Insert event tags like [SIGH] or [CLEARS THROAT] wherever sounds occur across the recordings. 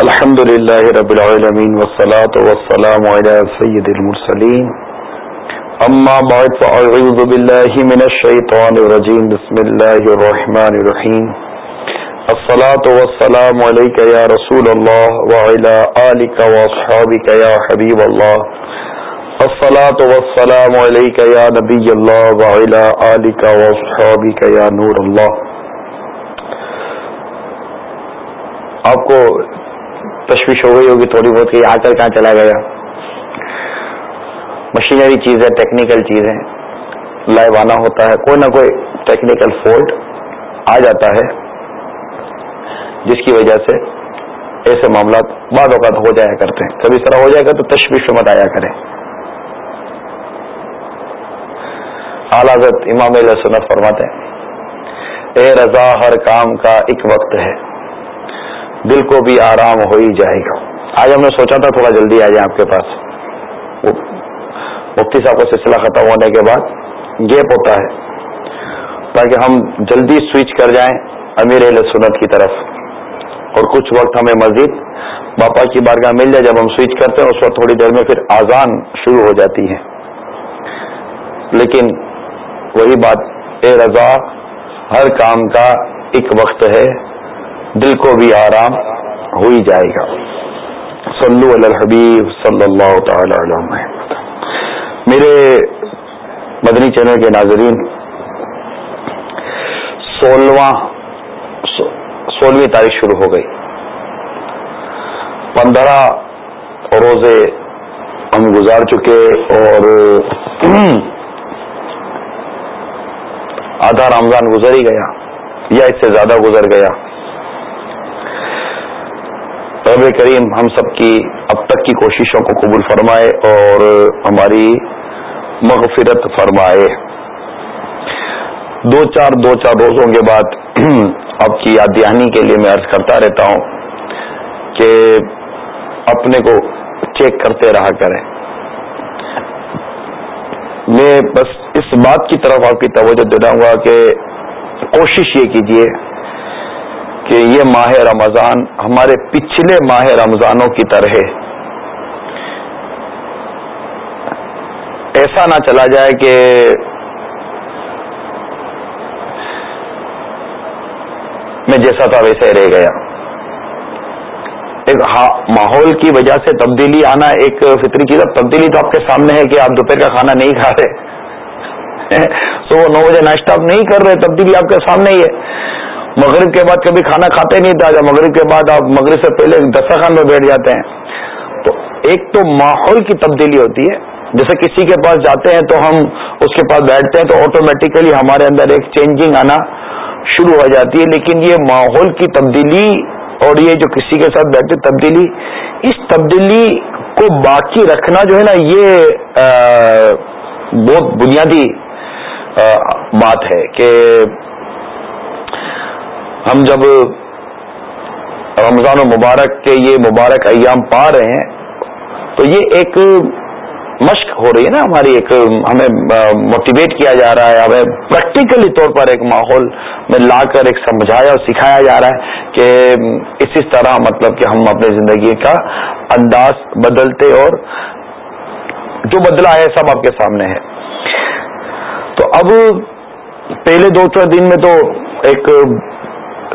الحمد لله رب العالمين والصلاة والسلام على سيد المرسلين أما بعد فأعوذ بالله من الشيطان الرجيم بسم الله الرحمن الرحيم الصلاة والسلام عليك يا رسول الله وعلى آلك وأصحابك يا حبيب الله الصلاة والسلام عليك يا نبي الله وعلى آلك وأصحابك يا نور الله آپ کو تشویش ہو گئی ہوگی تھوڑی بہت کہ آ کر کہاں چلا گیا۔ مشینری چیز ہے ٹیکنیکل چیز ہے۔ لائیو ہوتا ہے، کوئی نہ کوئی ٹیکنیکل فالٹ آ جاتا ہے، جس کی وجہ سے ایسے معاملات بعد اوقات ہو جایا کرتے ہیں۔ کبھی اس طرح ہو جائے گا تو تشویش مت آیا کرے اعلی حضرت امام علیہ سنت فرماتے ہیں، اے رضا ہر کام کا ایک وقت ہے۔ دل کو بھی آرام ہو ہی جائے گا۔ آج ہم نے سوچا تھا تھوڑا جلدی آ جائیں آپ کے پاس۔ مفتی صاحب کا سلسلہ ختم ہونے کے بعد گیپ ہوتا ہے۔ تاکہ ہم جلدی سوئچ کر جائیں امیر علیہ سنت کی طرف۔ اور کچھ وقت ہمیں مزید باپا کی بارگاہ مل جائے جب ہم سوئچ کرتے ہیں، اس وقت تھوڑی دیر میں پھر آزان شروع ہو جاتی ہے۔ لیکن وہی بات، اے رضا، ہر کام کا ایک وقت ہے۔ دل کو بھی آرام ہو ہی جائے گا۔ صلو علی الحبیب صلی اللہ تعالی علیہ میرے مدنی چینل کے ناظرین سولہواں سولہویں تاریخ شروع ہو گئی۔ پندرہ روزے ہم گزار چکے اور آدھا رمضان گزر ہی گیا یا اس سے زیادہ گزر گیا۔ رب کریم ہم سب کی اب تک کی کوششوں کو قبول فرمائے اور ہماری مغفرت فرمائے۔ دو چار دو چار روزوں کے بعد [CLEARS THROAT] اب کی یاد دہانی کے لیے میں عرض کرتا رہتا ہوں کہ اپنے کو چیک کرتے رہا کریں۔ میں بس اس بات کی طرف آپ کی توجہ دلاؤں گا کہ کوشش یہ کیجیے کہ یہ ماہ رمضان ہمارے پچھلے ماہ رمضانوں کی طرح ایسا نہ چلا جائے کہ میں جیسا تھا ویسے رہ گیا۔ ایک ماحول کی وجہ سے تبدیلی آنا ایک فطری چیز تبدیلی تو آپ کے سامنے ہے کہ آپ دوپہر کا کھانا نہیں کھا رہے۔ [LAUGHS] تو وہ نو بجے ناشتہ آپ نہیں کر رہے، تبدیلی آپ کے سامنے ہی ہے۔ مغرب کے بعد کبھی کھانا کھاتے نہیں تھا جب مغرب کے بعد آپ مغرب سے پہلے دسترخوان میں بیٹھ جاتے ہیں۔ تو ایک تو ماحول کی تبدیلی ہوتی ہے۔ جیسے کسی کے پاس جاتے ہیں تو ہم اس کے پاس بیٹھتے ہیں تو آٹومیٹیکلی ہمارے اندر ایک چینجنگ آنا شروع ہو جاتی ہے۔ لیکن یہ ماحول کی تبدیلی اور یہ جو کسی کے ساتھ بیٹھے تبدیلی، اس تبدیلی کو باقی رکھنا جو ہے نا، یہ بہت بنیادی بات ہے کہ ہم جب رمضان و مبارک کے یہ مبارک ایام پا رہے ہیں، تو یہ ایک مشق ہو رہی ہے نا ہماری ایک، ہمیں موٹیویٹ کیا جا رہا ہے، ہمیں پریکٹیکلی طور پر ایک ماحول میں لا کر ایک سمجھایا اور سکھایا جا رہا ہے کہ اسی طرح مطلب کہ ہم اپنی زندگی کا انداز بدلتے اور جو بدلا ہے سب آپ کے سامنے ہے۔ تو اب پہلے دو چار دن میں تو ایک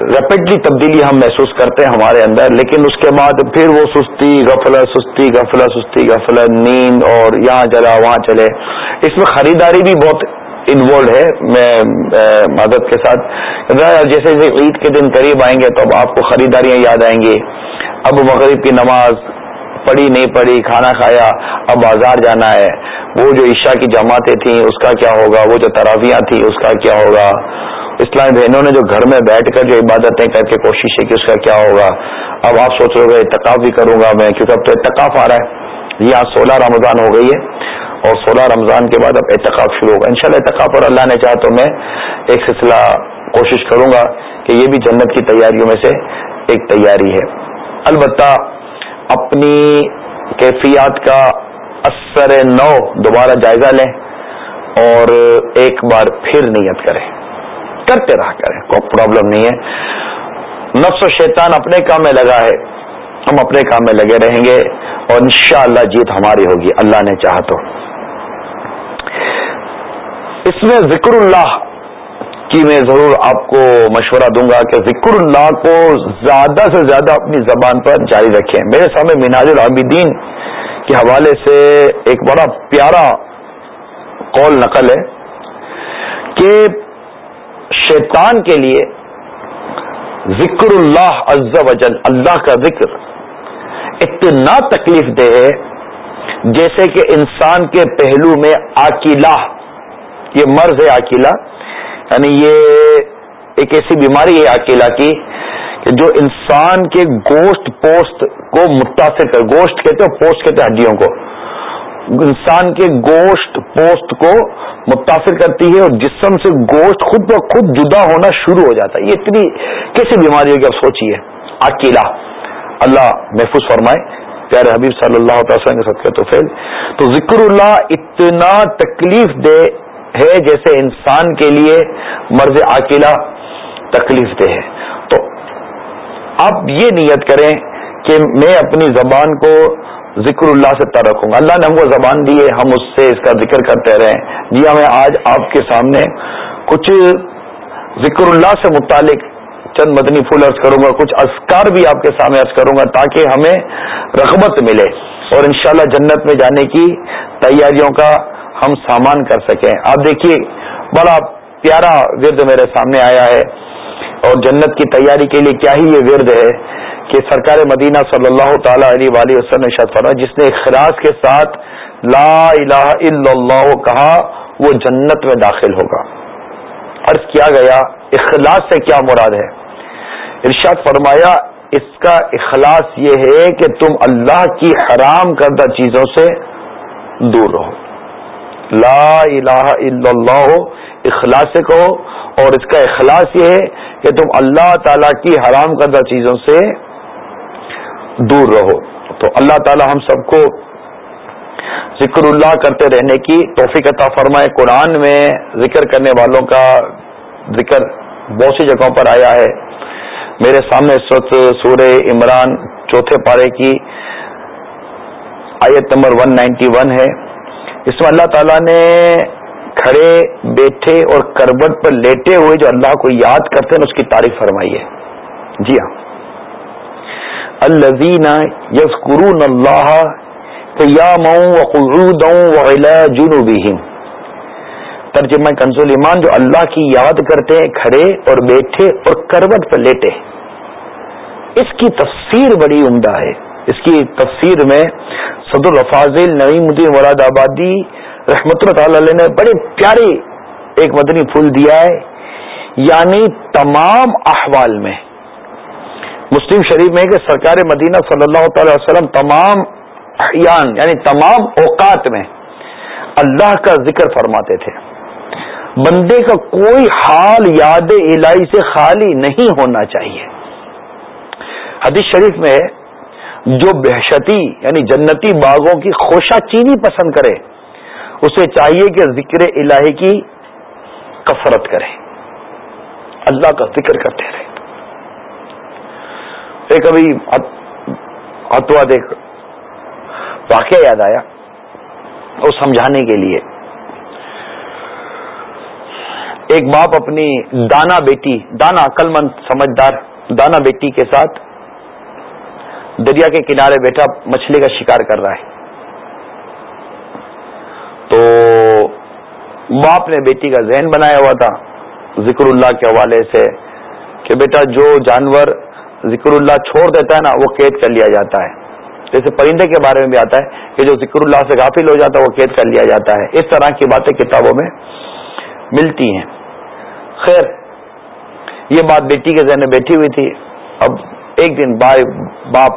ریپڈلی تبدیلی ہم محسوس کرتے ہیں ہمارے اندر، لیکن اس کے بعد پھر وہ سستی غفل سستی غفل سستی غفل نیند اور یہاں چلا وہاں چلے۔ اس میں خریداری بھی بہت انوالوڈ ہے، میں مدد کے ساتھ۔ جیسے جیسے عید کے دن قریب آئیں گے تو اب آپ کو خریداریاں یاد آئیں گی اب مغرب کی نماز پڑھی نہیں پڑھی، کھانا کھایا، اب بازار جانا ہے۔ وہ جو عشاء کی جماعتیں تھیں، اس کا کیا ہوگا؟ وہ جو تراویاں تھیں، اس کا کیا ہوگا؟ اسلامی بہنوں نے جو گھر میں بیٹھ کر جو عبادتیں کر کے کوشش ہے کہ اس کا کیا ہوگا، اب آپ سوچ رہے ہو اتقاف بھی کروں گا میں، کیونکہ اب تو اتقاف آ رہا ہے۔ یہاں سولہ رمضان ہو گئی ہے اور سولہ رمضان کے بعد اب اعتکاف شروع ہوگا۔ ان شاء اللہ اور اللہ نے چاہا تو میں ایک سلسلہ کوشش کروں گا کہ یہ بھی جنت کی تیاریوں میں سے ایک تیاری ہے۔ البتہ اپنی کیفیات کا اثر نو دوبارہ جائزہ لیں اور ایک بار پھر نیت کریں۔ کرتے رہا کریں، کوئی پرابلم نہیں ہے۔ نفس و شیطان اپنے کام میں لگا ہے، ہم اپنے کام میں لگے رہیں گے اور انشاءاللہ جیت ہماری ہوگی، اللہ نے چاہ تو۔ اس میں ذکر اللہ کی میں ضرور آپ کو مشورہ دوں گا کہ ذکر اللہ کو زیادہ سے زیادہ اپنی زبان پر جاری رکھیں۔ میرے سامنے مناج العابدین کے حوالے سے ایک بڑا پیارا قول نقل ہے کہ شیطان کے لیے ذکر اللہ عز و جل، اللہ کا ذکر اتنا تکلیف دہ ہے، جیسے کہ انسان کے پہلو میں آکیلا یہ مرض ہے آکیلا یعنی یہ ایک ایسی بیماری ہے آکیلا کی کہ جو انسان کے گوشت پوسٹ کو متاثر کر، گوشت کہتے ہیں پوسٹ کہتے ہیں ہڈیوں کو۔ انسان کے گوشت پوسٹ کو متاثر کرتی ہے اور جسم سے گوشت خود بخود جدا ہونا شروع ہو جاتا ہے۔ یہ اتنی کیسی بیماری ہوگی اب سوچیے؟ اکیلا۔ اللہ محفوظ فرمائے۔ پیارے حبیب صلی اللہ تعالی کے سب تو فیل تو ذکر اللہ اتنا تکلیف دہ ہے جیسے انسان کے لیے مرض اکیلا تکلیف دہ ہے۔ تو آپ یہ نیت کریں کہ میں اپنی زبان کو ذکر اللہ سے تر رکھوں گا۔ اللہ نے ہم کو زبان دی ہے ہم اس سے اس کا ذکر کرتے رہے جی ہاں، میں آج آپ کے سامنے کچھ ذکر اللہ سے متعلق چند مدنی پھول عرض کروں گا کچھ اذکار بھی آپ کے سامنے عرض کروں گا تاکہ ہمیں رغبت ملے اور انشاءاللہ جنت میں جانے کی تیاریوں کا ہم سامان کر سکیں۔ آپ دیکھیے بڑا پیارا ورد میرے سامنے آیا ہے اور جنت کی تیاری کے لیے کیا ہی یہ ورد ہے۔ کہ سرکار مدینہ صلی اللہ تعالی علیہ وآلہ وسلم نے شاد فرمایا، جس نے اخراج کے ساتھ لا الہ الا اللہ کہا، وہ جنت میں داخل ہوگا۔ عرض کیا گیا، اخلاص سے کیا مراد ہے؟ ارشاد فرمایا، اس کا اخلاص یہ ہے کہ تم اللہ کی حرام کردہ چیزوں سے دور رہو۔ لا الہ الا اللہ، اخلاص سے کہو۔ اور اس کا اخلاص یہ ہے کہ تم اللہ تعالی کی حرام کردہ چیزوں سے دور رہو۔ تو اللہ تعالی ہم سب کو ذکر اللہ کرتے رہنے کی توفیق عطا فرمائے۔ قرآن میں ذکر کرنے والوں کا ذکر بہت سی جگہوں پر آیا ہے۔ میرے سامنے اس وقت سورہ عمران چوتھے پارے کی آیت نمبر 191 ہے۔ اس میں اللہ تعالیٰ نے کھڑے، بیٹھے اور کربٹ پر لیٹے ہوئے جو اللہ کو یاد کرتے ہیں، اس کی تعریف فرمائی ہے۔ جی ہاں۔ الزین یسکرون اللہ جنوبہم۔ ترجمہ کنزول ایمان جو اللہ کی یاد کرتے ہیں، کھڑے اور بیٹھے اور کروٹ پر لیٹے۔ اس کی تفسیر بڑی عمدہ ہے۔ اس کی تفسیر میں صدر الفاظل نعیم الدین مراد آبادی رحمت اللہ تعالی نے بڑے پیارے ایک مدنی پھول دیا ہے یعنی تمام احوال میں۔ مسلم شریف میں کہ سرکار مدینہ صلی اللہ تعالی وسلم تمام احیان یعنی تمام اوقات میں اللہ کا ذکر فرماتے تھے۔ بندے کا کوئی حال یاد الہی سے خالی نہیں ہونا چاہیے۔ حدیث شریف میں جو بحشتی یعنی جنتی باغوں کی خوشہ چینی پسند کرے، اسے چاہیے کہ ذکر الہی کی کثرت کرے۔ اللہ کا ذکر کرتے رہے۔ ایک ابھی اتوا دیکھ، واقعہ یاد آیا وہ سمجھانے کے لیے۔ ایک باپ اپنی دانا بیٹی، دانا عقل مند سمجھدار دانا بیٹی کے ساتھ دریا کے کنارے بیٹھا، مچھلی کا شکار کر رہا ہے۔ تو باپ نے بیٹی کا ذہن بنایا ہوا تھا، ذکر اللہ کے حوالے سے کہ بیٹا، جو جانور ذکر اللہ چھوڑ دیتا ہے نا، وہ قید کر لیا جاتا ہے۔ جیسے پرندے کے بارے میں بھی آتا ہے کہ جو ذکر اللہ سے غافل ہو جاتا ہے، وہ قید کر لیا جاتا ہے۔ اس طرح کی باتیں کتابوں میں ملتی ہیں۔ خیر، یہ بات بیٹی کے ذہن میں بیٹھی ہوئی تھی۔ اب ایک دن بھائی، باپ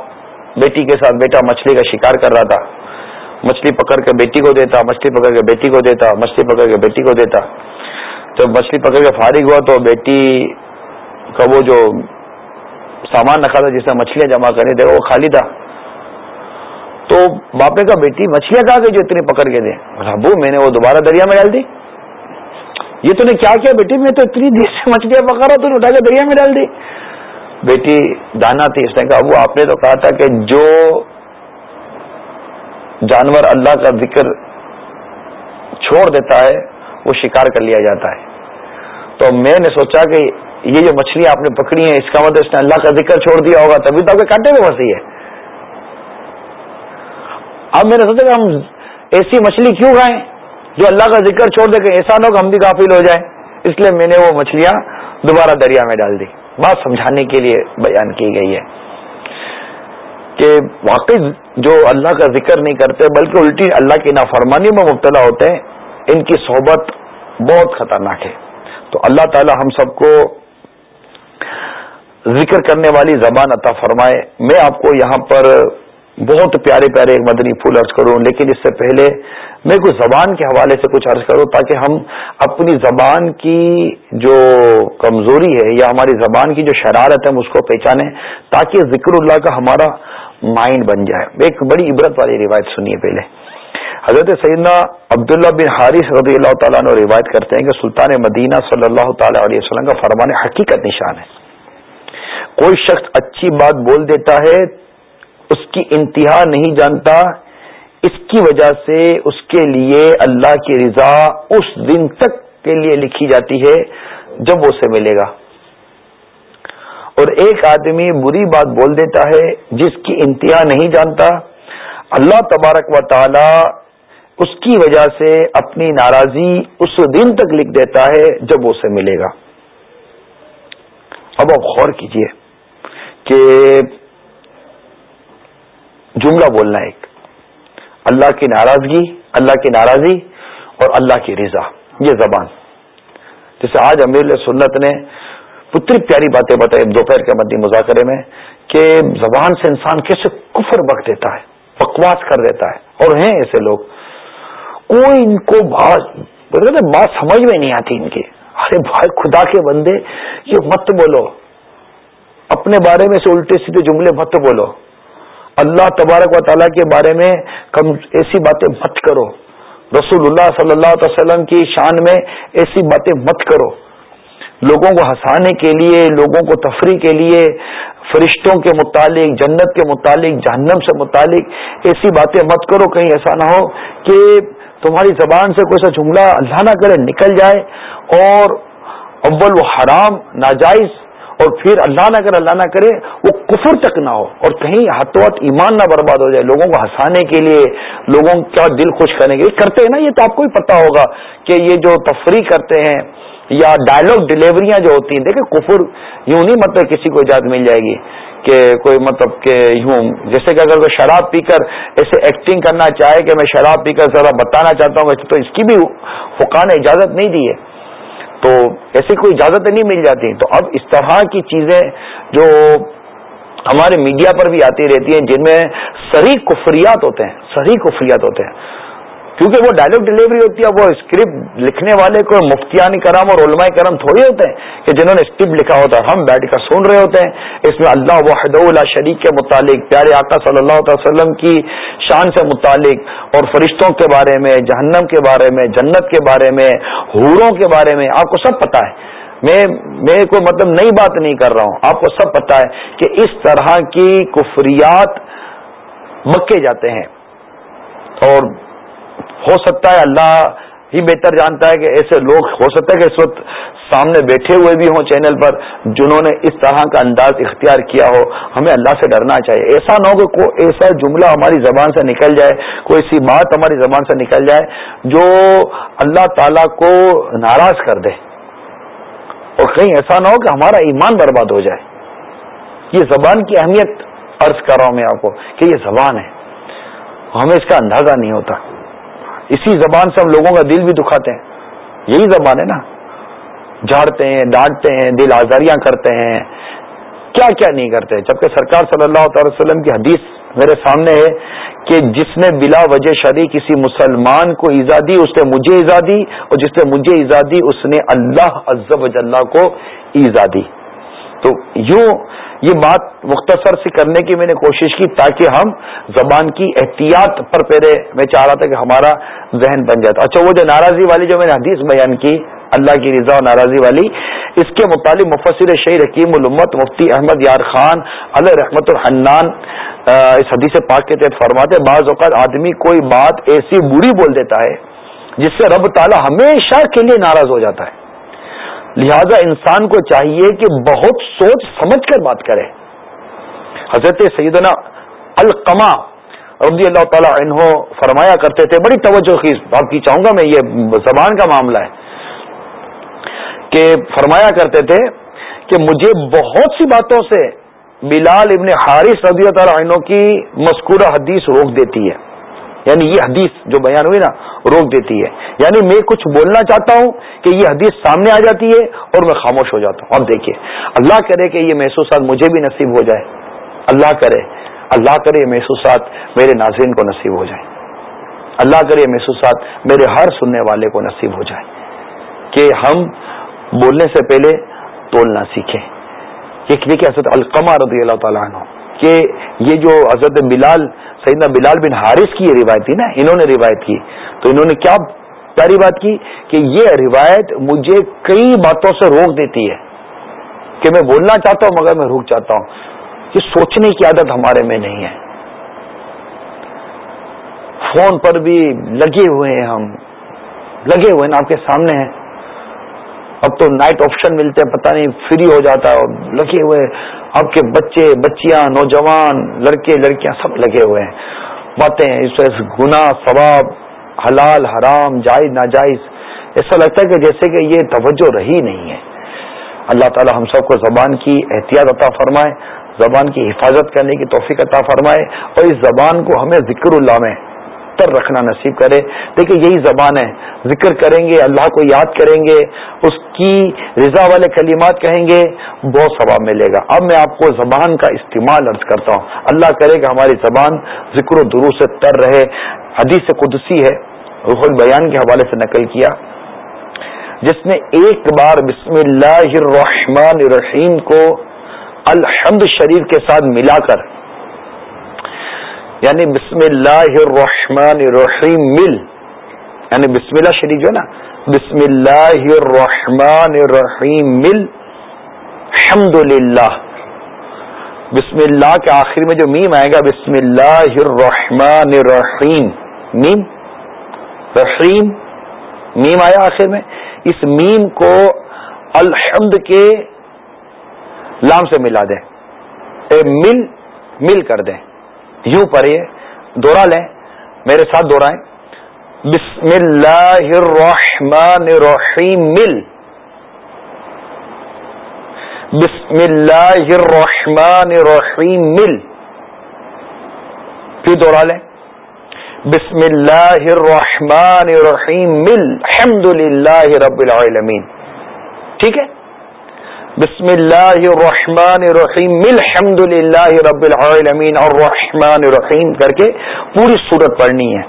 بیٹی کے ساتھ بیٹا مچھلی کا شکار کر رہا تھا۔ مچھلی پکڑ کے بیٹی کو دیتا، مچھلی پکڑ کے بیٹی کو دیتا، مچھلی پکڑ کے بیٹی کو دیتا۔ جب مچھلی پکڑ کے فارغ ہوا تو بیٹی کا وہ جو سامان رکھا تھا جس میں مچھلیاں جمع کرنی تھے وہ خالی تھا۔ تو باپے کا بیٹی، مچھلیاں کہا گئی جو اتنی پکڑ کے دے؟ ابو میں نے وہ دوبارہ دریا میں ڈال دی۔ یہ تو نے کیا کیا بیٹی؟ میں تو اتنی دیر سے مچھلیاں پکڑ رہا تو اٹھا کے دریا میں ڈال دی۔ بیٹی، دانا تھی اس نے کہا ابو، آپ نے تو کہا تھا کہ جو جانور اللہ کا ذکر چھوڑ دیتا ہے، وہ شکار کر لیا جاتا ہے۔ تو میں نے سوچا کہ یہ جو مچھلیاں آپ نے پکڑی ہیں، اس کا مطلب اس نے اللہ کا ذکر چھوڑ دیا ہوگا، تبھی تو آپ کے کانٹے میں پھنسی ہے اب میں نے سوچا کہ ہم ایسی مچھلی کیوں کھائیں جو اللہ کا ذکر چھوڑ دے کہ ایسا نہ ہم بھی غافل ہو جائیں۔ اس لیے میں نے وہ مچھلیاں دوبارہ دریا میں ڈال دی۔ بات سمجھانے کے لیے بیان کی گئی ہے کہ واقعی جو اللہ کا ذکر نہیں کرتے، بلکہ الٹی اللہ کی نافرمانی میں مبتلا ہوتے ہیں، ان کی صحبت بہت خطرناک ہے۔ تو اللہ تعالی ہم سب کو ذکر کرنے والی زبان عطا فرمائے۔ میں آپ کو یہاں پر بہت پیارے پیارے ایک مدنی پھول عرض کروں، لیکن اس سے پہلے میں کچھ زبان کے حوالے سے کچھ عرض کروں تاکہ ہم اپنی زبان کی جو کمزوری ہے یا ہماری زبان کی جو شرارت ہے ہم اس کو پہچانیں تاکہ ذکر اللہ کا ہمارا مائنڈ بن جائے۔ ایک بڑی عبرت والی روایت سنیے پہلے۔ حضرت سیدنا عبداللہ بن حارث رضی اللہ تعالیٰ نے روایت کرتے ہیں کہ سلطان مدینہ صلی اللہ تعالی علیہ وسلم کا فرمان حقیقت نشان ہے۔ کوئی شخص اچھی بات بول دیتا ہے، اس کی انتہا نہیں جانتا، اس کی وجہ سے اس کے لیے اللہ کی رضا اس دن تک کے لیے لکھی جاتی ہے جب وہ اسے ملے گا۔ اور ایک آدمی بری بات بول دیتا ہے، جس کی انتہا نہیں جانتا، اللہ تبارک و تعالی اس کی وجہ سے اپنی ناراضی اس دن تک لکھ دیتا ہے جب وہ اسے ملے گا۔ اب آپ غور کیجیے۔ کہ جملہ بولنا ایک۔ اللہ کی ناراضگی، اللہ کی ناراضی اور اللہ کی رضا، یہ زبان۔ جیسے آج امیر سنت نے پتری پیاری باتیں بتائی دوپہر کے مدی مذاکرے میں کہ زبان سے انسان کیسے کفر بک دیتا ہے، بکواس کر دیتا ہے۔ اور ہیں ایسے لوگ۔ کوئی ان کو بات بات سمجھ میں نہیں آتی ان کی۔ ارے بھائی، خدا کے بندے، یہ مت بولو۔ اپنے بارے میں سے الٹے سیدھے جملے مت بولو۔ اللہ تبارک و تعالیٰ کے بارے میں کم ایسی باتیں مت کرو۔ رسول اللہ صلی اللہ علیہ وسلم کی شان میں ایسی باتیں مت کرو۔ لوگوں کو ہنسانے کے لیے، لوگوں کو تفریح کے لیے، فرشتوں کے متعلق، جنت کے متعلق، جہنم سے متعلق ایسی باتیں مت کرو۔ کہیں ایسا نہ ہو کہ تمہاری زبان سے کوئی سا جملہ اللہ نہ کرے، نکل جائے اور اول و حرام، ناجائز اور پھر اللہ نہ کرے، اللہ نہ کرے، وہ کفر تک نہ ہو اور کہیں ہاتھوں ہاتھ ایمان نہ برباد ہو جائے، لوگوں کو ہنسانے کے لیے، لوگوں کا دل خوش کرنے کے لیے کرتے ہیں نا، یہ تو آپ کو ہی پتا ہوگا کہ یہ جو تفریح کرتے ہیں یا ڈائلگ ڈلیوریاں جو ہوتی ہیں، دیکھیں کفر یوں نہیں مطلب کسی کو اجازت مل جائے گی کہ کوئی مطلب کہ یوں، جیسے کہ اگر کوئی شراب پی کر ایسے ایکٹنگ کرنا چاہے کہ میں شراب پی کر ذرا بتانا چاہتا ہوں تو اس کی بھی فقان نے اجازت نہیں دی ہے۔ تو ایسی کوئی اجازت نہیں مل جاتی۔ تو اب اس طرح کی چیزیں جو ہمارے میڈیا پر بھی آتی رہتی ہیں، جن میں سری کفریات ہوتے ہیں سری کفریات ہوتے ہیں۔ کیونکہ وہ ڈائلگ ڈلیوری ہوتی ہے، وہ اسکرپٹ لکھنے والے کو مفتیانی کرم اور علماء کرم تھوڑی ہوتے ہیں کہ جنہوں نے اسکرپٹ لکھا ہوتا ہے، ہم بیٹھ کر سن رہے ہوتے ہیں۔ اس میں اللہ وحد اللہ شریک کے متعلق، پیارے آقا صلی اللہ علیہ وسلم کی شان سے متعلق اور فرشتوں کے بارے میں، جہنم کے بارے میں، جنت کے بارے میں، حوروں کے بارے میں، آپ کو سب پتا ہے۔ میں میں کوئی مطلب نئی بات نہیں کر رہا ہوں۔ آپ کو سب پتا ہے کہ اس طرح کی کفریات مکے جاتے ہیں۔ اور ہو سکتا ہے اللہ ہی بہتر جانتا ہے کہ ایسے لوگ ہو سکتا ہے کہ اس وقت سامنے بیٹھے ہوئے بھی ہوں چینل پر جنہوں نے اس طرح کا انداز اختیار کیا ہو۔ ہمیں اللہ سے ڈرنا چاہیے۔ ایسا نہ ہو کہ کوئی ایسا جملہ ہماری زبان سے نکل جائے، کوئی ایسی بات ہماری زبان سے نکل جائے جو اللہ تعالی کو ناراض کر دے۔ اور کہیں ایسا نہ ہو کہ ہمارا ایمان برباد ہو جائے۔ یہ زبان کی اہمیت عرض کر رہا ہوں میں آپ کو کہ یہ زبان ہے۔ ہمیں اس کا اندازہ نہیں ہوتا۔ اسی زبان سے ہم لوگوں کا دل بھی دکھاتے ہیں۔ یہی زبان ہے نا۔ جھاڑتے ہیں، ڈانٹتے ہیں، دل آزاریاں کرتے ہیں۔ کیا کیا نہیں کرتے؟ جبکہ سرکار صلی اللہ تعالی وسلم کی حدیث میرے سامنے ہے کہ جس نے بلا وجہ شری کسی مسلمان کو ایزا دی، اس نے مجھے ایزا دی، اور جس نے مجھے ایزا دی، اس نے اللہ عزب اللہ کو ایزا دی۔ تو یوں یہ بات مختصر سی کرنے کی میں نے کوشش کی تاکہ ہم زبان کی احتیاط پر پہلے میں چاہ رہا تھا کہ ہمارا ذہن بن جاتا۔ اچھا وہ جو ناراضی والی جو میں نے حدیث بیان کی، اللہ کی رضا و ناراضی والی، اس کے متعلق مفسر شہید حکیم الامت مفتی احمد یار خان علیہ رحمت الحنان اس حدیث پاک کے تحت فرماتے بعض اوقات آدمی کوئی بات ایسی بری بول دیتا ہے جس سے رب تعالی ہمیشہ کے لیے ناراض ہو جاتا ہے۔ لہذا انسان کو چاہیے کہ بہت سوچ سمجھ کر بات کرے۔ حضرت سیدنا القما رضی اللہ تعالیٰ عنہ فرمایا کرتے تھے، بڑی توجہ کی آپ کی چاہوں گا میں، یہ زبان کا معاملہ ہے۔ کہ فرمایا کرتے تھے کہ مجھے بہت سی باتوں سے بلال ابن حارث رضی اللہ تعالیٰ عنہ کی مذکورہ حدیث روک دیتی ہے۔ یعنی یہ حدیث جو بیان ہوئی نا، روک دیتی ہے۔ یعنی میں کچھ بولنا چاہتا ہوں کہ یہ حدیث سامنے آ جاتی ہے اور میں خاموش ہو جاتا ہوں۔ اب دیکھیے، اللہ کرے کہ یہ محسوسات مجھے بھی نصیب ہو جائے۔ اللہ کرے اللہ کرے یہ محسوسات میرے ناظرین کو نصیب ہو جائیں اللہ کرے یہ محسوسات میرے ہر سننے والے کو نصیب ہو جائے۔ کہ ہم بولنے سے پہلے تولنا سیکھیں۔ یہ دیکھیے حضرت القمہ رضی اللہ تعالیٰ عنہ۔ کہ یہ جو حضرت بلال، سیدنا بلال بن حارث کی یہ روایت تھی نا، انہوں نے روایت کی۔ تو انہوں نے کیا پیاری بات کی کہ یہ روایت مجھے کئی باتوں سے روک دیتی ہے کہ میں بولنا چاہتا ہوں مگر میں روک چاہتا ہوں۔ یہ سوچنے کی عادت ہمارے میں نہیں ہے۔ فون پر بھی لگے ہوئے ہیں ہم، لگے ہوئے ہیں، آپ کے سامنے ہیں۔ اب تو نائٹ آپشن ملتے ہیں، پتہ نہیں فری ہو جاتا ہے لگے ہوئے آپ کے بچے، بچیاں، نوجوان، لڑکے، لڑکیاں سب لگے ہوئے ہیں۔ باتیں اس وجہ سے ثواب، حلال، حرام، جائز، ناجائز۔ ایسا لگتا ہے کہ جیسے کہ یہ توجہ رہی نہیں ہے۔ اللہ تعالی ہم سب کو زبان کی احتیاط عطا فرمائے، زبان کی حفاظت کرنے کی توفیق عطا فرمائے اور اس زبان کو ہمیں ذکر اللہ میں تر رکھنا نصیب کرے۔ دیکھیں یہی زبان ہے۔ ذکر کریں گے، اللہ کو یاد کریں گے، اس کی رضا والے کلمات کہیں گے بہت ثواب ملے گا۔ اب میں آپ کو زبان کا استعمال عرض کرتا ہوں۔ اللہ کرے کہ ہماری زبان ذکر و درو سے تر رہے۔ حدیث قدسی ہے، روح البیان کے حوالے سے نقل کیا۔ جس نے ایک بار بسم اللہ الرحمن الرحیم کو الحمد شریف کے ساتھ ملا کر یعنی بسم اللہ الرحمن الرحیم مل. یعنی بسم اللہ شریف جو ہے نا، بسم اللہ الرحمن الرحیم مل. حمد للہ بسم اللہ کے آخر میں جو میم آئے گا، بسم اللہ الرحمن الرحیم. میم؟ رحیم؟ میم آیا آخر میں؟ اس میم کو الحمد کے لام سے ملا دیں۔ اے مل مل کر دیں۔ یوں پڑھیے، دوہرا لیں، میرے ساتھ دوہرائیں۔ بسم اللہ الرحمن الرحیم، مل۔ بسم اللہ الرحمن الرحیم، مل۔ پھر دوہرا لیں۔ بسم اللہ الرحمن الرحیم، مل۔ الحمد للہ رب العالمین۔ ٹھیک ہے؟ بسم اللہ الرحمن الرحیم. الحمد للہ رب العالمین الرحمن الرحیم. کر کے پوری صورت پڑھنی ہے.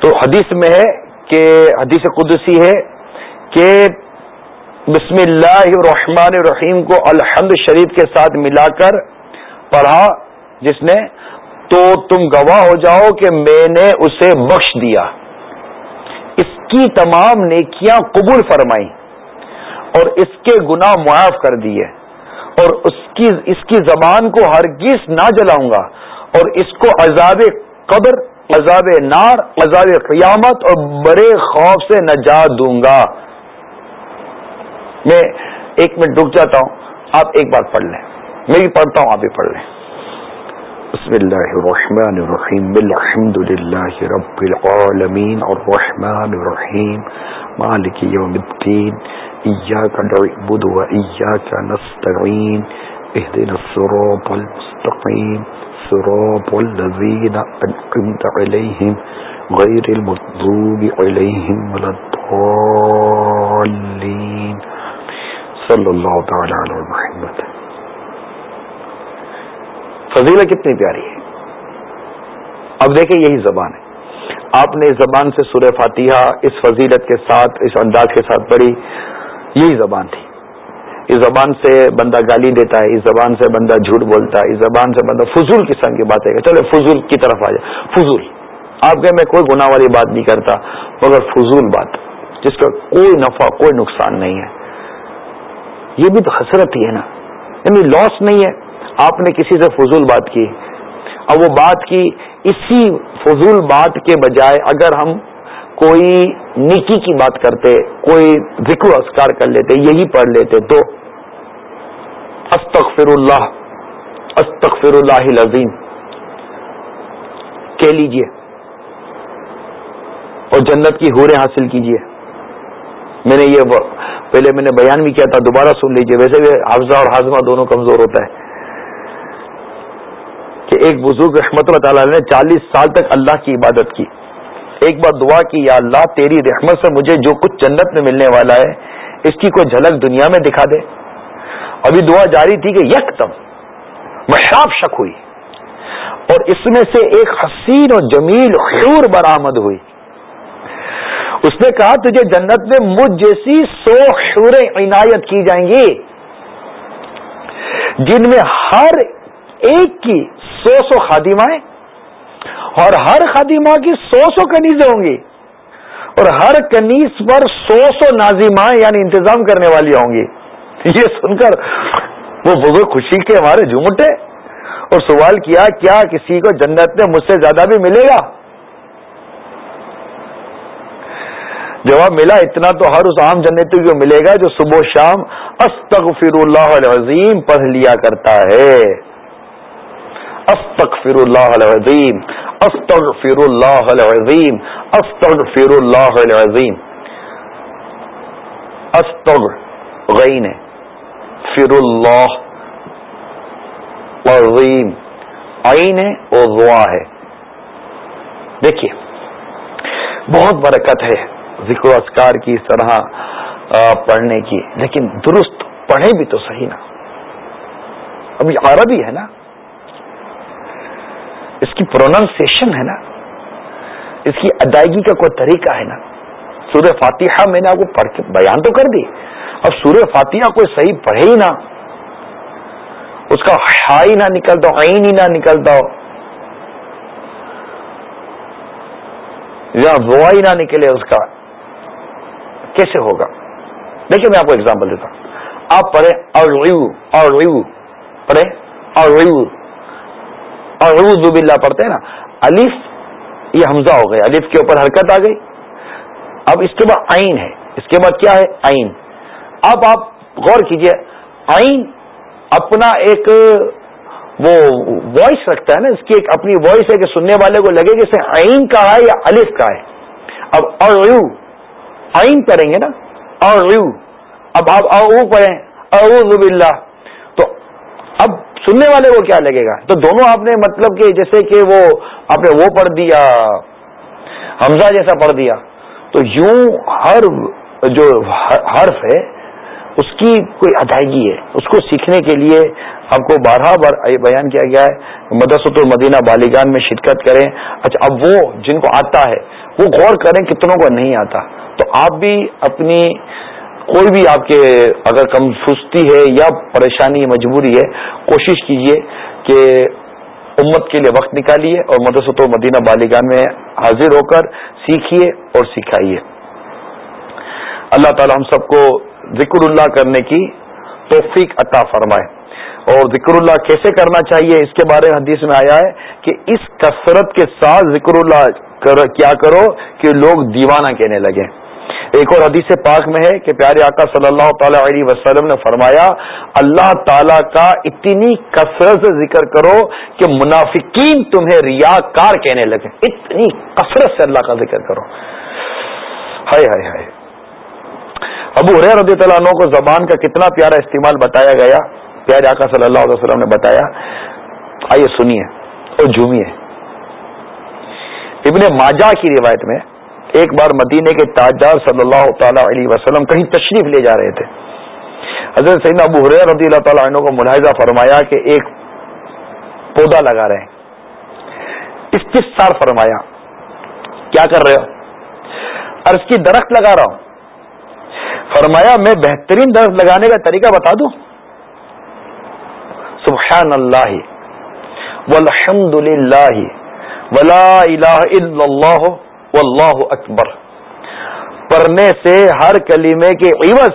تو حدیث میں ہے کہ حدیث قدسی ہے کہ بسم اللہ الرحمن الرحیم کو الحمد شریف کے ساتھ ملا کر پڑھا، جس نے تو تم گواہ ہو جاؤ کہ میں نے اسے بخش دیا۔ اس کی تمام نیکیاں قبول فرمائی اور اس کے گناہ معاف کر دیے اور اس کی اس کی زبان کو ہرگز نہ جلاؤں گا اور اس کو عذاب قبر، عذاب نار، عذاب قیامت اور بڑے خوف سے نجات دوں گا۔ میں ایک منٹ رک جاتا ہوں، آپ ایک بار پڑھ لیں۔ میں بھی پڑھتا ہوں، آپ بھی پڑھ لیں۔ بسم اللہ الرحمن الرحیم الحمد للہ رب العالمین الرحمن الرحیم۔ مالک یوم الدین إياك نعبد وإياك نستعين اهدنا الصراط المستقيم صراط الذين أنعمت عليهم غير المغضوب عليهم ولا الضالين صلی اللہ تعالی علی محمد. فضیلہ کتنی پیاری ہے. اب دیکھیں یہی زبان ہے. آپ نے اس زبان سے سورہ فاتحہ اس فضیلت کے ساتھ، اس انداز کے ساتھ پڑھی، یہی زبان تھی۔ اس زبان سے بندہ گالی دیتا ہے، اس زبان سے بندہ جھوٹ بولتا ہے، اس زبان سے بندہ فضول قسم کی باتیں چلے فضول کی طرف آ جائے۔ فضول۔ آپ کے میں کوئی گناہ والی بات نہیں کرتا، مگر فضول بات، جس کا کوئی نفع، کوئی نقصان نہیں ہے۔ یہ بھی تو حسرت ہی ہے نا۔ یعنی لاس نہیں ہے۔ آپ نے کسی سے فضول بات کی اور وہ بات کی اسی فضول بات کے بجائے اگر ہم کوئی نیکی کی بات کرتے، کوئی ذکر اسکار کر لیتے، یہی پڑھ لیتے تو استغفر اللہ استغفر اللہ العظیم کہہ لیجیے اور جنت کی ہورے حاصل کیجیے۔ میں نے یہ پہلے میں نے بیان بھی کیا تھا، دوبارہ سن لیجیے۔ ویسے بھی حافظہ اور ہاضمہ دونوں کمزور ہوتا ہے۔ کہ ایک بزرگ رحمت اللہ تعالی نے چالیس سال تک اللہ کی عبادت کی۔ ایک بار دعا کی، یا اللہ، تیری رحمت سے مجھے جو کچھ جنت میں ملنے والا ہے، اس کی کوئی جھلک دنیا میں دکھا دے۔ ابھی دعا جاری تھی کہ یک تم شک ہوئی۔ اور اس میں سے ایک حسین اور جمیل حور برآمد ہوئی۔ اس نے کہا، تجھے جنت میں مجھ جیسی سو شوریں عنایت کی جائیں گی، جن میں ہر ایک کی سو سو خادمائیں اور ہر خادمہ کی سو سو کنیزیں ہوں گی اور ہر کنیز پر سو سو نازیمائیں یعنی انتظام کرنے والی ہوں گی یہ سن کر وہ بزرگ خوشی کے ہمارے جھومٹے اور سوال کیا کیا کسی کو جنت میں مجھ سے زیادہ بھی ملے گا؟ جواب ملا، اتنا تو ہر اس عام جنتی کو ملے گا جو صبح و شام استغفر اللہ العظیم پڑھ لیا کرتا ہے۔ استغفر اللہ العظیم استغفر اللہ العظیم استغفر اللہ العظیم استغ غین فر اللہ عظیم عین اور دعا ہے دیکھیے، بہت برکت ہے ذکر و اذکار کی اس طرح پڑھنے کی، لیکن درست پڑھے بھی تو صحیح نا۔ ابھی عربی ہے نا؟ اس کی پروننسیشن ہے نا، اس کی ادائیگی کا کوئی طریقہ ہے نا، سورہ فاتحہ میں نے آپ کو پڑھ کے بیان تو کر دی، اب سورہ فاتحہ کوئی صحیح پڑھے ہی نہ، اس کا ہائی نہ نکلتا ہو ہی نہ نکلتا ہو یا وہ نہ نکلے اس کا، کیسے ہوگا دیکھیے میں آپ کو اگزامپل دیتا ہوں، آپ پڑھے اور ریو اور ریو پڑھے اور ریو اور ریو پڑھتے ہیں نا، الف، یہ حمزہ ہو گیا الف کے اوپر حرکت آ گئی۔ اب اس کے بعد آئین ہے۔ اس کے بعد کیا ہے؟ آئین اب آپ غور کیجیے آئین اپنا ایک، وہ وائس رکھتا ہے نا، اس کی ایک اپنی وائس ہے کہ سننے والے کو لگے کہ اسے آئین کا ہے یا الف کا ہے۔ اب اور آئین پڑھیں گے نا اور ریو اب آپ او پڑھیں، اعوذ باللہ۔ تو اب سننے والے کو کیا لگے گا؟ تو دونوں آپ نے مطلب کہ جیسے کہ وہ آپ نے وہ پڑھ دیا، حمزہ جیسا پڑھ دیا۔ تو یوں ہر جو حرف ہے، اس کی کوئی ادائیگی ہے۔ اس کو سیکھنے کے لیے آپ کو بارہ بار بیان کیا گیا ہے۔ مدرسۃ المدینہ بالیگان میں شرکت کریں۔ اچھا اب وہ جن کو آتا ہے، وہ غور کریں کتنوں کو نہیں آتا۔ تو آپ بھی اپنی کوئی بھی آپ کے اگر کم سستی ہے یا پریشانی مجبوری ہے، کوشش کیجیے کہ امت کے لیے وقت نکالیے اور مدرسۃ و مدینہ بالیگان میں حاضر ہو کر سیکھیے اور سکھائیے۔ اللہ تعالی ہم سب کو ذکر اللہ کرنے کی توفیق عطا فرمائے۔ اور ذکر اللہ کیسے کرنا چاہیے، اس کے بارے میں حدیث میں آیا ہے کہ اس کثرت کے ساتھ ذکر اللہ کیا کرو کہ لوگ دیوانہ کہنے لگے ایک اور حدیث پاک میں ہے کہ پیارے آقا صلی اللہ تعالی علیہ وسلم نے فرمایا، اللہ تعالی کا اتنی کثرت سے ذکر کرو کہ منافقین تمہیں ریا کار کہنے لگے۔ اتنی کثرت سے اللہ کا ذکر کرو۔ ہائے ہائے ہائے۔ ابو حیر رضی اللہ عنہ کو زبان کا کتنا پیارا استعمال بتایا گیا۔ پیارے آقا صلی اللہ علیہ وسلم نے بتایا۔ آئیے سنیے اور جھومیے۔ ابن ماجا کی روایت میں ایک بار مدینے کے تاجدار صلی اللہ تعالی علیہ وسلم کہیں تشریف لے جا رہے تھے۔ حضرت سعید ابو حریر رضی اللہ تعالیٰ عنہ کو ملاحظہ فرمایا کہ ایک پودا لگا رہے ہیں۔ استفسار فرمایا؟ کیا کر رہے ہو؟ اور اس کی درخت لگا رہا ہوں۔ فرمایا، میں بہترین درخت لگانے کا طریقہ بتا دوں۔ سبحان اللہ والحمد للہ ولا الہ الا اللہ۔ واللہ اکبر۔ پڑھنے سے ہر کلیمے کے عوض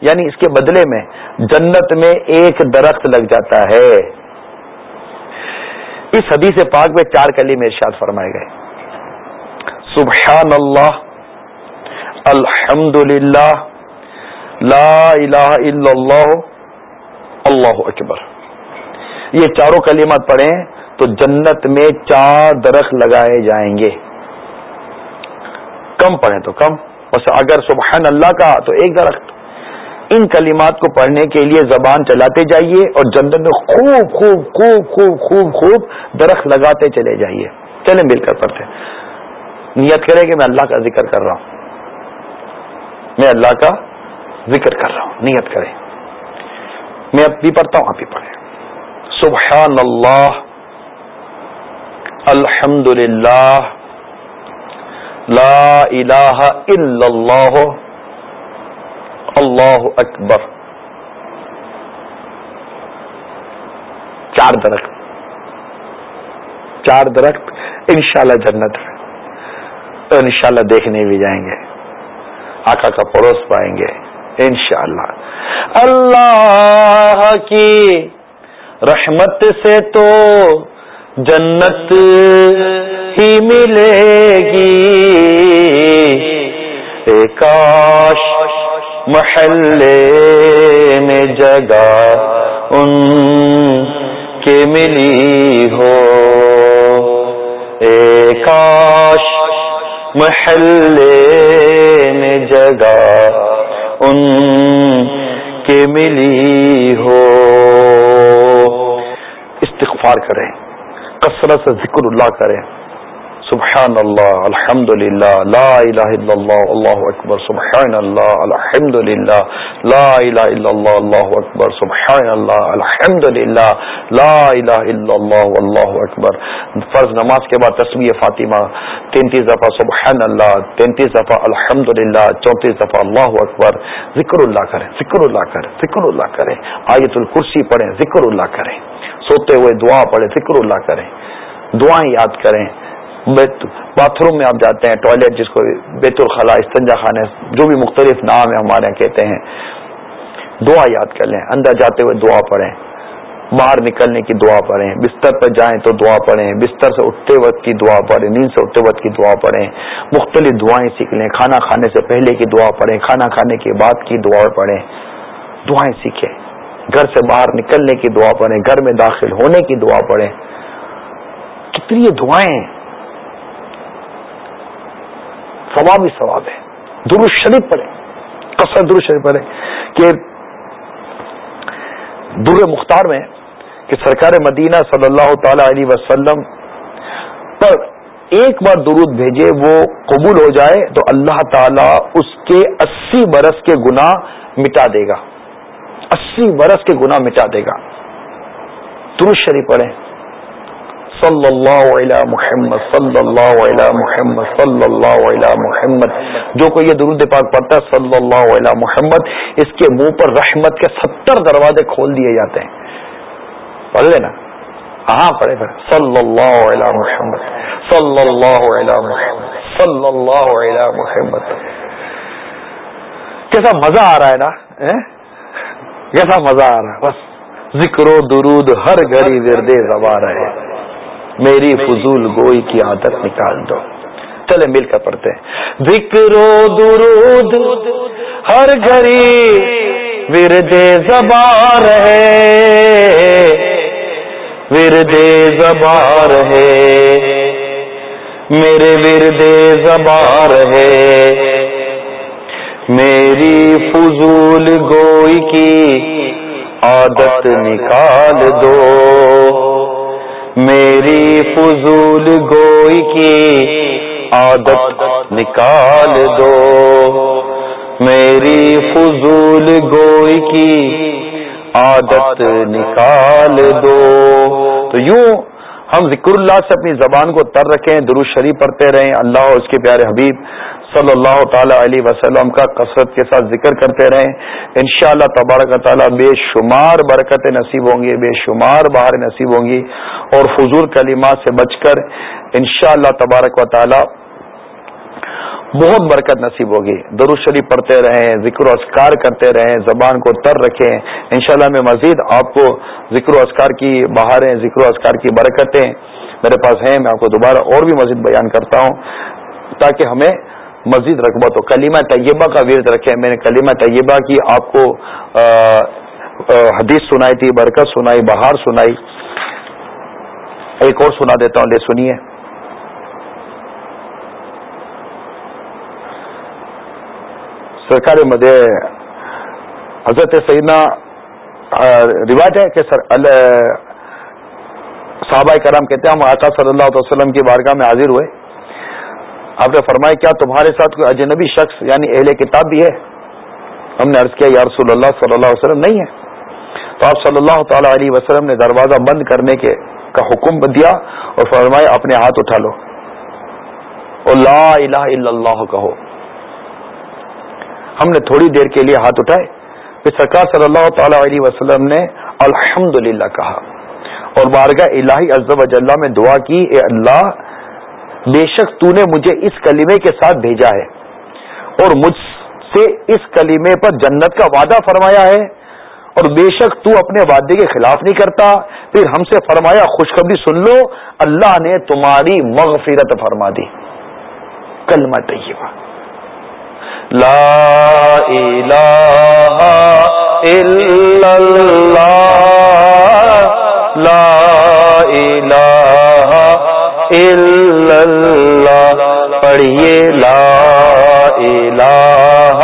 یعنی اس کے بدلے میں جنت میں ایک درخت لگ جاتا ہے۔ اس حدیث پاک میں چار کلیم ارشاد فرمائے گئے۔ سبحان اللہ الحمد للہ لا الہ الا اللہ اللہ اکبر۔ یہ چاروں کلمات پڑھیں تو جنت میں چار درخت لگائے جائیں گے۔ کم پڑھیں تو کم۔ بس اگر سبحان اللہ کا تو ایک درخت۔ ان کلمات کو پڑھنے کے لیے زبان چلاتے جائیے اور جنت میں خوب خوب خوب خوب خوب خوب درخت لگاتے چلے جائیے۔ چلے مل کر پڑھتے نیت کرے کہ میں اللہ کا ذکر کر رہا ہوں۔ میں اللہ کا ذکر کر رہا ہوں۔ نیت کرے میں اب بھی پڑھتا ہوں آپ بھی پڑھیں۔ سبحان اللہ الحمد للہ لا الہ الا اللہ اللہ اکبر چار درخت. چار درخت انشاءاللہ جنت تو انشاءاللہ دیکھنے بھی جائیں گے. آقا کا پڑوس پائیں گے. انشاءاللہ. اللہ کی رحمت سے تو جنت ہی ملے گی۔ کاش محلے میں جگہ ان کے ملی ہو۔ اے کاش محلے میں جگہ ان کے ملی ہو۔ استغفار کریں، کثرت سے ذکر اللہ کریں۔ سبحان اللہ الحمد للہ لا الہ الا اللہ اللہ اکبر سبحان اللہ الحمد للہ لا الہ الا اللہ اللہ اکبر سبحان اللہ الحمد للہ لا الہ الا اللہ اللہ اکبر۔ فرض نماز کے بعد تصویر فاطمہ، تینتیس دفعہ سبحان اللہ تینتیس دفعہ الحمد للہ چونتیس دفعہ اللہ اکبر۔ ذکر اللہ کریں ذکر اللہ کریں ذکر اللہ کریں۔ آیت الکرسی پڑھیں ذکر اللہ کریں۔ سوتے ہوئے دعا پڑھیں ذکر اللہ کریں۔ دعائیں یاد کریں۔ باتھ روم میں آپ جاتے ہیں ٹوائلٹ جس کو بیت الخلا استنجا خانے، جو بھی مختلف نام ہے ہمارے یہاں کہتے ہیں۔ دعا یاد کر لیں، اندر جاتے ہوئے دعا پڑھیں۔ باہر نکلنے کی دعا پڑھیں۔ بستر پر جائیں تو دعا پڑھیں۔ بستر سے اٹھتے وقت کی دعا پڑھیں۔ نیند سے اٹھتے وقت کی دعا پڑھیں۔ مختلف دعائیں سیکھ لیں۔ کھانا کھانے سے پہلے کی دعا پڑھیں۔ کھانا کھانے کے بعد کی دعا پڑھیں۔ دعائیں سیکھیں۔ گھر سے باہر نکلنے کی دعا پڑھیں۔ گھر میں داخل ہونے کی دعا پڑھیں۔ کتنی دعائیں ثواب ہی ثواب ہے درو شریف پڑھے کثر درو شریف پڑھے کہ در مختار میں کہ سرکار مدینہ صلی اللہ تعالی علیہ وسلم پر ایک بار درود بھیجے وہ قبول ہو جائے تو اللہ تعالی اس کے اسی برس کے گنا مٹا دے گا۔ اسی برس کے گنا مٹا دے گا۔ درود شریف پڑھیں۔ صلی اللہ علیہ محمد صلی اللہ علیہ محمد صلی اللہ علیہ محمد۔ جو کوئی یہ درود پاک پڑھتا ہے صلی اللہ علیہ محمد، اس کے منہ پر رحمت کے ستر دروازے کھول دیے جاتے ہیں۔ پڑھ لینا۔ ہاں پڑھے پھر۔ صلی اللہ علیہ محمد صلی اللہ علیہ محمد صلی اللہ علیہ محمد۔ کیسا مزہ آ رہا ہے نا کیسا مزہ آ رہا ہے۔ بس ذکر و درود ہر گھڑی وردے زبا رہے میری فضول گوئی کی عادت نکال دو۔ چلے مل کر پڑھتے ہیں۔ ذکر و درود ہر گھڑی ورد زبار ہے ورد زبار ہے میرے ورد زبار ہے میری فضول گوئی کی عادت نکال دو۔ میری فضول گوئی کی عادت نکال دو۔ میری فضول گوئی کی عادت نکال دو۔ تو یوں ہم ذکر اللہ سے اپنی زبان کو تر رکھیں درو شریف پڑھتے رہیں، اللہ اور اس کے پیارے حبیب صلی اللہ تعالی علیہ وسلم کا کثرت کے ساتھ ذکر کرتے رہیں۔ ان شاء اللہ تبارک تعالیٰ بے شمار برکتیں نصیب ہوں گی، بے شمار باہر نصیب ہوں گی۔ اور فضول کلمات سے بچ کر ان شاء اللہ تبارک و تعالی بہت برکت نصیب ہوگی۔ درود شریف پڑھتے رہیں، ذکر و اسکار کرتے رہیں، زبان کو تر رکھیں۔ انشاءاللہ میں مزید آپ کو ذکر و اسکار کی بہاریں، ذکر و اسکار کی برکتیں میرے پاس ہیں۔ میں آپ کو دوبارہ اور بھی مزید بیان کرتا ہوں تاکہ ہمیں مزید رغبت ہو کلیمہ طیبہ کا ورد رکھیں میں نے کلیمہ طیبہ کی آپ کو حدیث سنائی تھی، برکت سنائی، بہار سنائی۔ ایک اور سنا دیتا ہوں، لے سنیے۔ سرکار مدے، حضرت سیدنا روایت ہے کہ سر صحابہ کرام کہتے ہیں، ہم آقا صلی اللہ علیہ وسلم کی بارگاہ میں حاضر ہوئے۔ آپ نے فرمایا، کیا تمہارے ساتھ کوئی اجنبی شخص یعنی اہل کتاب بھی ہے؟ ہم نے عرض کیا، یا رسول اللہ صلی اللہ علیہ وسلم نہیں ہے. تو آپ صلی اللہ تعالی علیہ وسلم نے دروازہ بند کرنے کے کا حکم دیا اور فرمایا، اپنے ہاتھ اٹھا لو. اور لا الہ الا اللہ کہو۔ ہم نے تھوڑی دیر کے لیے ہاتھ اٹھائے۔ پھر سرکار صلی اللہ تعالی علیہ وسلم نے الحمد کہا اور بارگاہ الہی ازب اجلّہ میں دعا کی، اے اللہ بے شک تو نے مجھے اس کلیمے کے ساتھ بھیجا ہے اور مجھ سے اس کلیمے پر جنت کا وعدہ فرمایا ہے اور بے شک تو اپنے وعدے کے خلاف نہیں کرتا۔ پھر ہم سے فرمایا، خوشخبری سن لو، اللہ نے تمہاری مغفرت فرما دی۔ کلمہ طیبہ۔ لا الہ الا اللہ، لا الہ الا اللہ پڑھیے لا الہ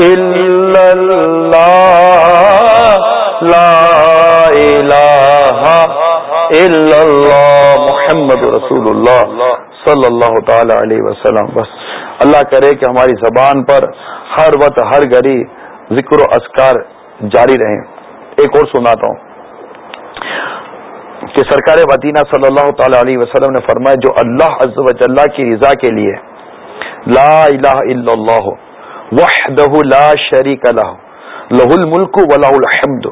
الا اللہ لا الہ الا اللہ محمد رسول اللہ صلی اللہ تعالی علیہ وسلم۔ بس اللہ کرے کہ ہماری زبان پر ہر وقت ہر گھڑی ذکر و اسکار جاری رہیں۔ ایک اور سناتا ہوں۔ کہ سرکار مدینہ صلی اللہ تعالی علیہ وسلم نے فرمایا جو اللہ عز و جل کی رضا کے لیے لا الہ الا اللہ وحدہ لا شریک لہ لہ الملک و لہ الحمد،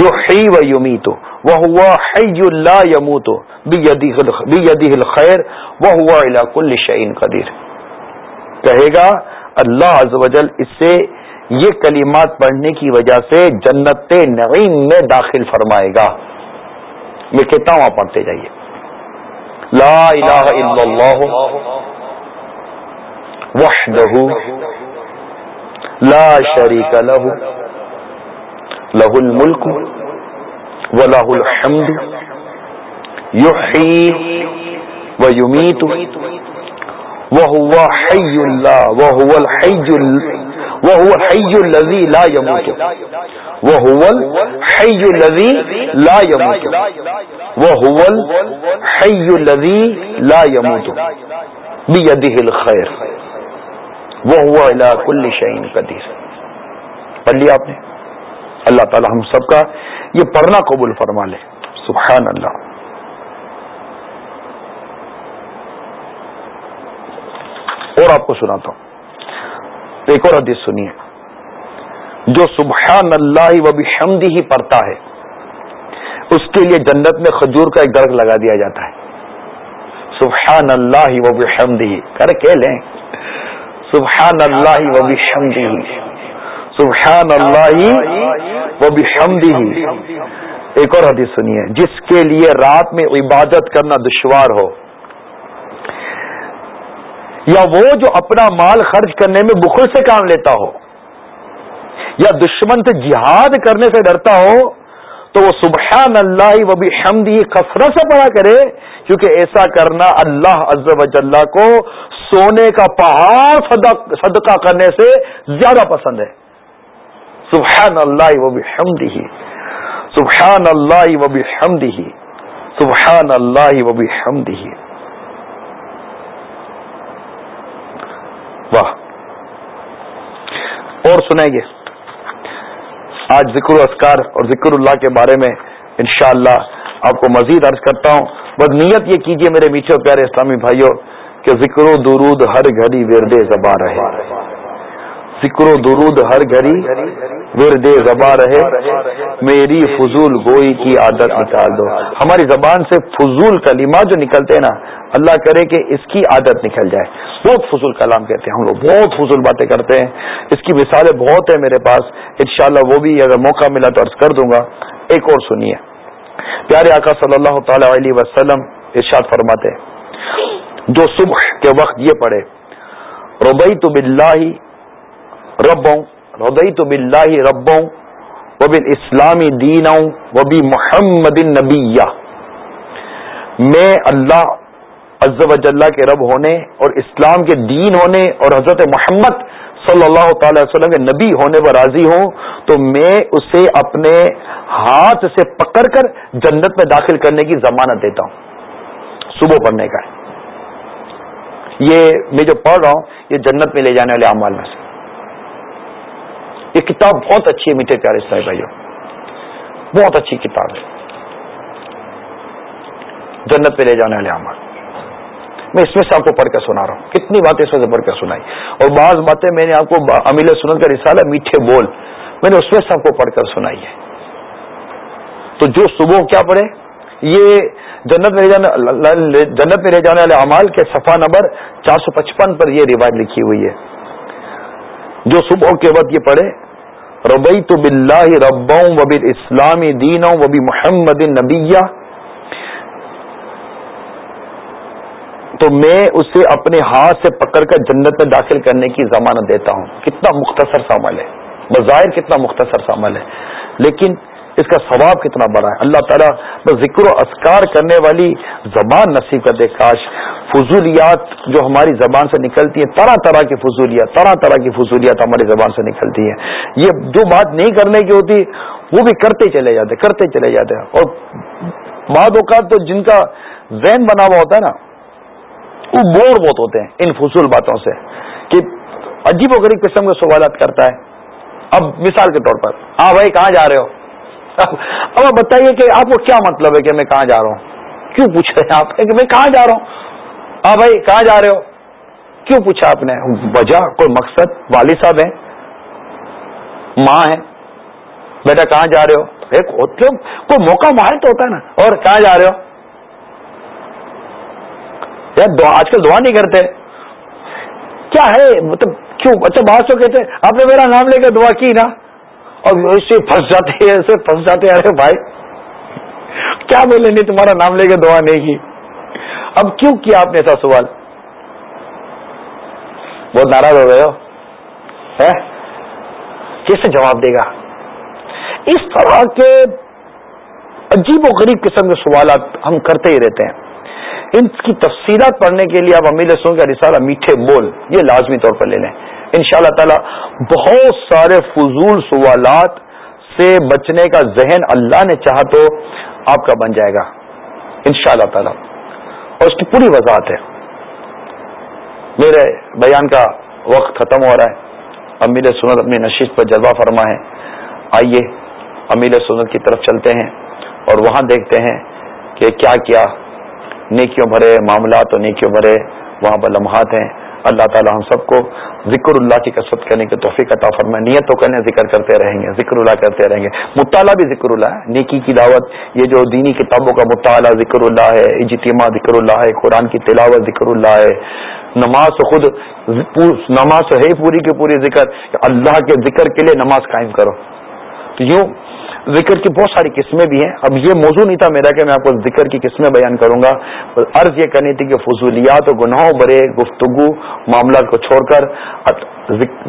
یحیی و یمیت وهو حی لا يموت بیدہ الخیر وهو علی کل شیء قدیر۔ کہے گا اللہ عز و جل اس سے یہ کلمات پڑھنے کی وجہ سے جنت نعیم میں داخل فرمائے گا۔ میں کہتا ہوں آپ پڑھتے جائیے۔ لا الہ الا اللہ وحدہ لا شریک لہ لہ الملک ولہ الحمد یحیی و وهو حي الله وهو الحي وهو الحي الذي لا يموت. وهو الحي الذي لا يموت. وهو الحي الذي لا يموت. بيده الخير. وهو على كل شيء قدير. پڑھ لیا آپ نے؟ اللہ تعالی ہم سب کا یہ پڑھنا قبول فرما لے. سبحان اللہ اور آپ کو سناتا ہوں. ایک اور حدیث سنیے۔ جو سبحان اللہ و بحمدی ہی پڑھتا ہے، اس کے لیے جنت میں کھجور کا ایک درخت لگا دیا جاتا ہے۔ سبحان اللہ و بحمدی کر کہ لیں۔ سبحان اللہ و بحمدی سبحان اللہ و بحمدی ایک اور حدیث سنیے، جس کے لیے رات میں عبادت کرنا دشوار ہو۔ یا وہ جو اپنا مال خرچ کرنے میں بخل سے کام لیتا ہو یا دشمن سے جہاد کرنے سے ڈرتا ہو، تو وہ سبحان اللہ و بھی ہی کثرت سے پڑا کرے، کیونکہ ایسا کرنا اللہ عز و جل کو سونے کا پہاڑ صدقہ کرنے سے زیادہ پسند ہے۔ سبحان اللہ و بھی ہی سبحان اللہ و بھی ہی سبحان اللہ و بھی ہی واہ اور سنیں گے۔ آج ذکر اسکار اور ذکر اللہ کے بارے میں انشاءاللہ اللہ آپ کو مزید عرض کرتا ہوں۔ بس نیت یہ کیجیے میرے میٹھے پیارے اسلامی بھائیوں کہ ذکر و درود ہر گھڑی ورد زباں رہے۔ ذکر و درود ہر گھڑی ورد زباں رہے، میری فضول گوئی کی عادت نکال دو۔ ہماری زبان سے فضول کلمات جو نکلتے ہیں نا، اللہ کرے کہ اس کی عادت نکل جائے۔ بہت فضول کلام کہتے ہیں ہم لوگ، بہت فضول باتیں کرتے ہیں۔ اس کی مثالیں بہت ہیں میرے پاس۔ انشاءاللہ وہ بھی اگر موقع ملا تو عرض کر دوں گا۔ ایک اور سنیے۔ پیارے آقا صلی اللہ تعالی علیہ وسلم ارشاد فرماتے جو صبح کے وقت یہ پڑھے ربئی تو بلّہ ربوں ردئی تو بلّہ ربوں وہ بال اسلامی دین وہ بھی محمد نبیہ میں اللہ عز و جلہ کے رب ہونے اور اسلام کے دین ہونے اور حضرت محمد صلی اللہ تعالی وسلم کے نبی ہونے پر راضی ہوں، تو میں اسے اپنے ہاتھ سے پکڑ کر جنت میں داخل کرنے کی ضمانت دیتا ہوں۔ صبح پڑھنے کا۔ یہ میں جو پڑھ رہا ہوں، یہ جنت میں لے جانے والے اعمال میں سے۔ یہ کتاب بہت اچھی ہے میٹھے پیارے صاحب بھائیوں بہت اچھی کتاب ہے۔ جنت پہ لے جانے والے عمل میں اس میں سے آپ کو پڑھ کر سنا رہا ہوں۔ کتنی باتیں اس میں سے پڑھ کر سنائی۔ اور بعض باتیں میں نے آپ کو امیل سنت کا رسالہ میٹھے بول۔ میں نے اس میں سے آپ کو پڑھ کر سنائی ہے۔ تو جو صبح کیا پڑھے؟ یہ جنت میں لے جانے جنت میں لے جانے والے امال کے صفحہ نمبر چار سو پچپن پر یہ روایت لکھی ہوئی ہے۔ جو صبح کے وقت یہ پڑھے ربی تو بلّہ ربوں وبی اسلامی دینوں وبی محمد نبیہ۔ تو میں اسے اپنے ہاتھ سے پکڑ کر جنت میں داخل کرنے کی ضمانت دیتا ہوں۔ کتنا مختصر سا عمل ہے۔ بظاہر کتنا مختصر سا عمل ہے۔ لیکن اس کا ثواب کتنا بڑا ہے۔ اللہ تعالیٰ بس ذکر و اسکار کرنے والی زبان نصیب کر دے۔ کاش فضولیات جو ہماری زبان سے نکلتی ہیں، طرح طرح کی فضولیات، طرح طرح کی فضولیات ہماری زبان سے نکلتی ہیں۔ یہ جو بات نہیں کرنے کی ہوتی، وہ بھی کرتے چلے جاتے، کرتے چلے جاتے ہیں۔ اور بعض اوقات تو جن کا ذہن بنا ہوا ہوتا ہے نا، وہ بور بہت ہوتے ہیں ان فضول باتوں سے کہ عجیب و غریب قسم کے سوالات کرتا ہے۔ اب مثال کے طور پر ہاں بھائی کہاں جا رہے ہو؟ اب آپ بتائیے کہ آپ کو کیا مطلب ہے کہ میں کہاں جا رہا ہوں؟ کیوں پوچھ رہے ہیں آپ کہ میں کہاں جا رہا ہوں؟ ہاں بھائی، کہاں جا رہے ہو؟ کیوں پوچھا آپ نے؟ وجہ، کوئی مقصد؟ والد صاحب ہیں؟ ماں ہے بیٹا، کہاں جا رہے ہو؟ ایک کوئی موقع ماہر تو ہوتا ہے نا۔ اور کہاں جا رہے ہو؟ یار آج کل دعا نہیں کرتے۔ کیا ہے؟ مطلب کیوں؟ اچھا بات تو کہتے آپ نے میرا نام لے کر دعا کی نا۔ اور ایسے پھنس جاتے ہیں ایسے پھنس جاتے ارے بھائی، کیا بولے نہیں تمہارا نام لے کے دعا نہیں کی؟ اب کیوں کیا آپ نے ایسا سوال؟ بہت ناراض ہو گئے ہو؟ کیسے جواب دے گا؟ اس طرح کے عجیب و غریب قسم کے سوالات ہم کرتے ہی رہتے ہیں۔ ان کی تفصیلات پڑھنے کے لیے آپ امیر سو کا رسالہ میٹھے بول، یہ لازمی طور پر لے لیں۔ ان شاء اللہ تعالی بہت سارے فضول سوالات سے بچنے کا ذہن اللہ نے چاہا تو آپ کا بن جائے گا۔ ان شاء اللہ تعالی۔ اور اس کی پوری وضاحت ہے۔ میرے بیان کا وقت ختم ہو رہا ہے۔ امیر سنت اپنی نشیز پر جذبہ فرما ہے۔ آئیے امیر سنت کی طرف چلتے ہیں اور وہاں دیکھتے ہیں کہ کیا کیا نیکیوں بھرے معاملات اور نیکیوں بھرے وہاں پر لمحات ہیں۔ اللہ تعالی ہم سب کو ذکر اللہ کی کسرت کرنے کی توفیق عطا فرمائے نیت تو کرنے ذکر کرتے رہیں گے، ذکر اللہ کرتے رہیں گے۔ مطالعہ بھی ذکر اللہ ہے، نیکی کی دعوت، یہ جو دینی کتابوں کا مطالعہ ذکر اللہ ہے، اجتماع ذکر اللہ ہے، قرآن کی تلاوت ذکر اللہ ہے۔ نماز خود نماز ہے پوری کی پوری ذکر اللہ کے ذکر کے لیے نماز قائم کرو۔ یوں ذکر کی بہت ساری قسمیں بھی ہیں۔ اب یہ موضوع نہیں تھا میرا کہ میں آپ کو ذکر کی قسمیں بیان کروں گا عرض یہ کرنی تھی کہ فضولیات اور گناہوں برے گفتگو معاملات کو چھوڑ کر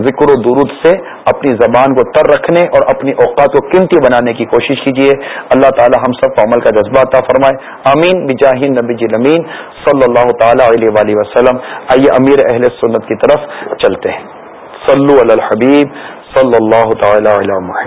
ذکر و درود سے اپنی زبان کو تر رکھنے اور اپنی اوقات کو قیمتی بنانے کی کوشش کیجیے۔ اللہ تعالی ہم سب کو عمل کا جذبہ عطا فرمائے۔ امین بجاہین نبی جی امین صلی اللہ تعالی علیہ وسلم۔ آئیے امیر اہل سنت کی طرف چلتے ہیں۔ صلو علی الحبیب۔ صلی اللہ تعالی علی محمد۔